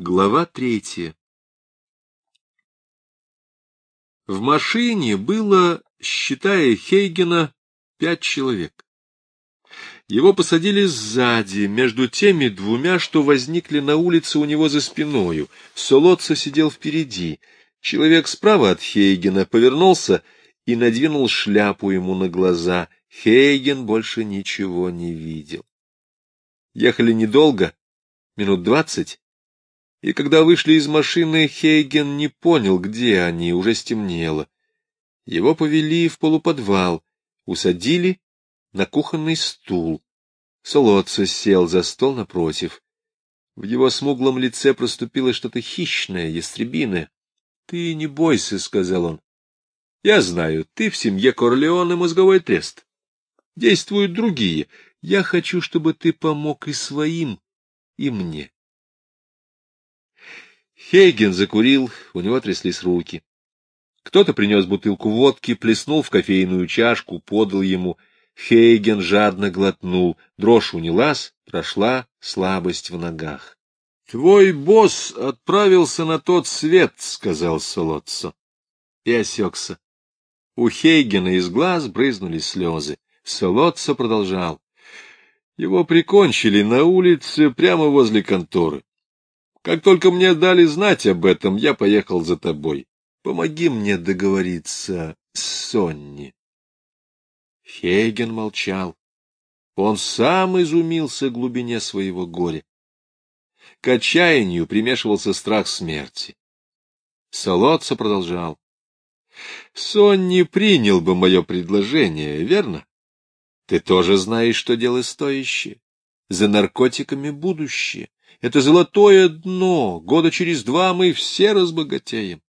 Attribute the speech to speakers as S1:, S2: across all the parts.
S1: Глава третья В машине было, считая Хейгена, пять человек. Его посадили сзади, между теми двумя, что возникли на улице у него за спиною. Солоца сидел впереди. Человек справа от Хейгена повернулся и надвинул шляпу ему на глаза. Хейген больше ничего не видел. Ехали недолго, минут двадцать, и когда вышли из машины, Хейген не понял, где они, уже стемнело. Его повели в полуподвал, усадили на кухонный стул. Солодца сел за стол напротив. В его смуглом лице проступило что-то хищное, ястребиное. — Ты не бойся, — сказал он. — Я знаю, ты в семье Корлеоне мозговой трест. Действуют другие. Я хочу, чтобы ты помог и своим, и мне. Хейген закурил, у него тряслись руки. Кто-то принес бутылку водки, плеснул в кофейную чашку, подал ему. Хейген жадно глотнул, дрожь унялась, прошла слабость в ногах. — Твой босс отправился на тот свет, — сказал Солоццо. И осекся. У Хейгена из глаз брызнули слезы. Солоццо продолжал. Его прикончили на улице прямо возле конторы. Как только мне дали знать об этом, я поехал за тобой. Помоги мне договориться с Сонни. Хейген молчал. Он сам изумился глубине своего горя. К отчаянию примешивался страх смерти. Солодца продолжал. Сонни принял бы мое предложение, верно? Ты тоже знаешь, что дело стоящее. За наркотиками будущее. Это золотое дно. Года через два мы все разбогатеем.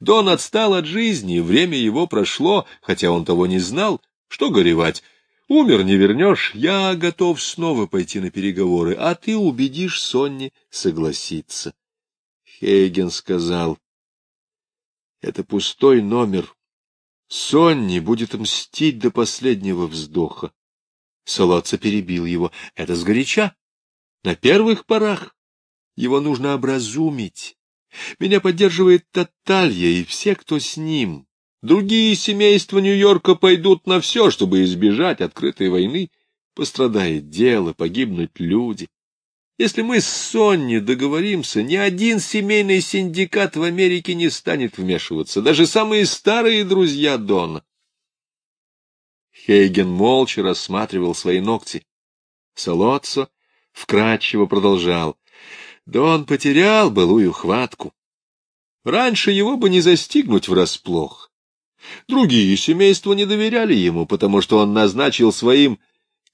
S1: Дон отстал от жизни, время его прошло, хотя он того не знал. Что горевать? Умер, не вернешь. Я готов снова пойти на переговоры, а ты убедишь Сонни согласиться. Хейген сказал, это пустой номер. Сонни будет мстить до последнего вздоха. Солоца перебил его. Это сгоряча. На первых порах его нужно образумить. Меня поддерживает Таталья и все, кто с ним. Другие семейства Нью-Йорка пойдут на все, чтобы избежать открытой войны. Пострадает дело, погибнут люди. Если мы с Сонни договоримся, ни один семейный синдикат в Америке не станет вмешиваться, даже самые старые друзья Дона. Хейген молча рассматривал свои ногти. Солоццо вкратчиво продолжал. Да он потерял былую хватку. Раньше его бы не застигнуть врасплох. Другие семейства не доверяли ему, потому что он назначил своим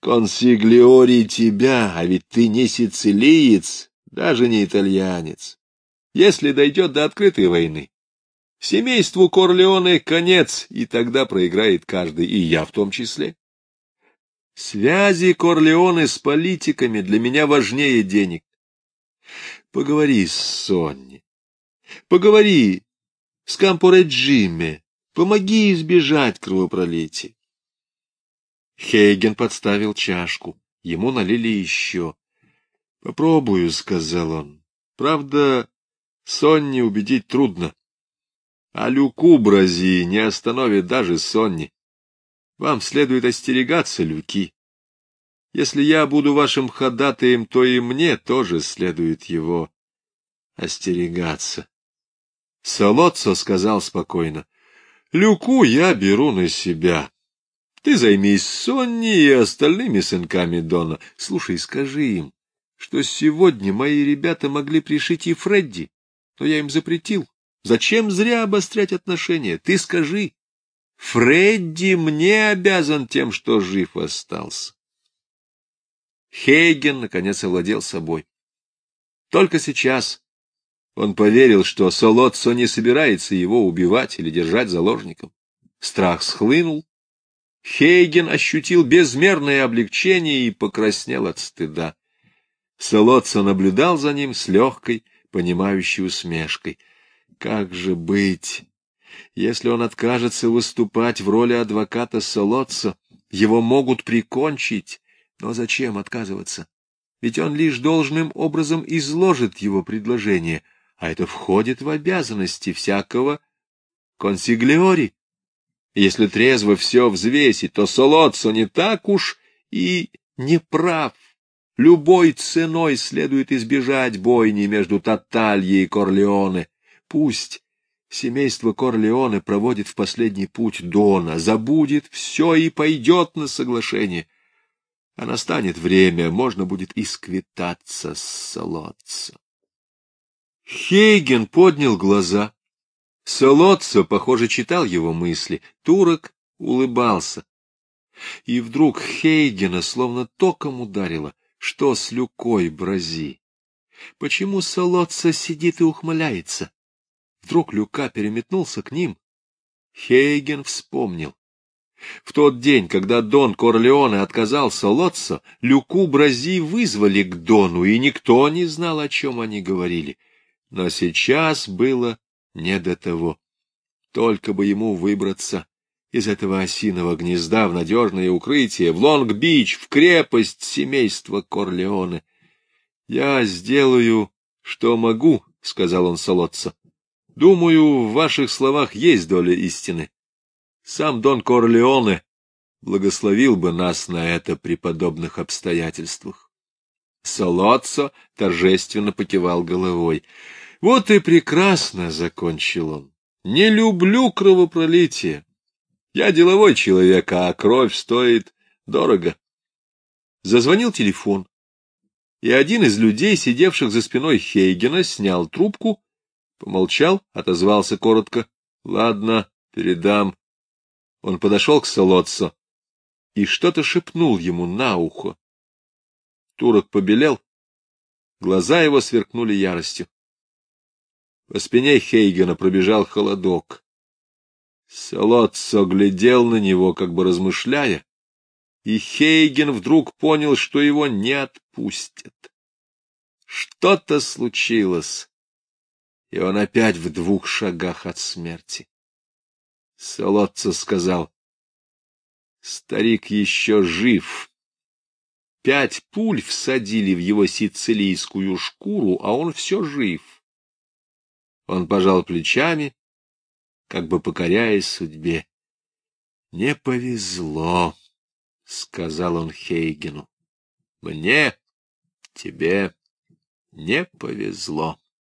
S1: консиглиори тебя, а ведь ты не сицилиец, даже не итальянец. Если дойдет до открытой войны, семейству Корлеоне конец, и тогда проиграет каждый, и я в том числе. Связи Корлеоне с политиками для меня важнее денег. Поговори с Сонни. Поговори с Кампореджиме. Помоги избежать кровопролития. Хейген подставил чашку. Ему налили еще. — Попробую, — сказал он. — Правда, Сонни убедить трудно. А Люку Брази не остановит даже Сонни. Вам следует остерегаться, люки. Если я буду вашим ходатаем, то и мне тоже следует его остерегаться. Солоццо сказал спокойно. — Люку я беру на себя. Ты займись Сонни и остальными сынками Дона. Слушай, скажи им, что сегодня мои ребята могли пришить и Фредди, но я им запретил. Зачем зря обострять отношения? Ты скажи. Фредди мне обязан тем, что жив остался. Хейген, наконец, овладел собой. Только сейчас он поверил, что Солоццо не собирается его убивать или держать заложником. Страх схлынул. Хейген ощутил безмерное облегчение и покраснел от стыда. Солоццо наблюдал за ним с легкой, понимающей усмешкой. Как же быть? Если он откажется выступать в роли адвоката Солоца, его могут прикончить. Но зачем отказываться? ведь он лишь должным образом изложит его предложение, а это входит в обязанности всякого консиглиори. Если трезво все взвесить, то Солоццо не так уж и не прав. Любой ценой следует избежать бойни между Татальей и Корлеоне. Пусть семейство Корлеоне проводит в последний путь Дона, забудет все и пойдет на соглашение. А настанет время, можно будет исквитаться с Солоццо. Хейген поднял глаза. Солоццо, похоже, читал его мысли. Турок улыбался. И вдруг Хейгена словно током ударило. Что с Люкой Брази? Почему Солоццо сидит и ухмыляется? Вдруг Люка переметнулся к ним. Хейген вспомнил. В тот день, когда Дон Корлеоне отказался Лотцо, Люку Брази вызвали к Дону, и никто не знал, о чем они говорили. Но сейчас было не до того. Только бы ему выбраться из этого осиного гнезда в надежное укрытие, в Лонг-Бич, в крепость семейства Корлеоне. — Я сделаю, что могу, — сказал он Солоццо. — Думаю, в ваших словах есть доля истины. Сам Дон Корлеоне благословил бы нас на это при подобных обстоятельствах. Солоццо торжественно покивал головой. — Вот и прекрасно, — закончил он. — Не люблю кровопролитие. Я деловой человек, а кровь стоит дорого. Зазвонил телефон, и один из людей, сидевших за спиной Хейгена, снял трубку, помолчал, отозвался коротко. — Ладно, передам. Он подошел к Солоццо и что-то шепнул ему на ухо. Турок побелел, глаза его сверкнули яростью. По спине Хейгена пробежал холодок. Солоццо глядел на него, как бы размышляя, и Хейген вдруг понял, что его не отпустят. Что-то случилось, и он опять в двух шагах от смерти. Солоццо сказал, — Старик еще жив. Пять пуль всадили в его сицилийскую шкуру, а он все жив. Он пожал плечами как бы покоряясь судьбе. — Не повезло, — сказал он Хейгену. — Мне, тебе не повезло.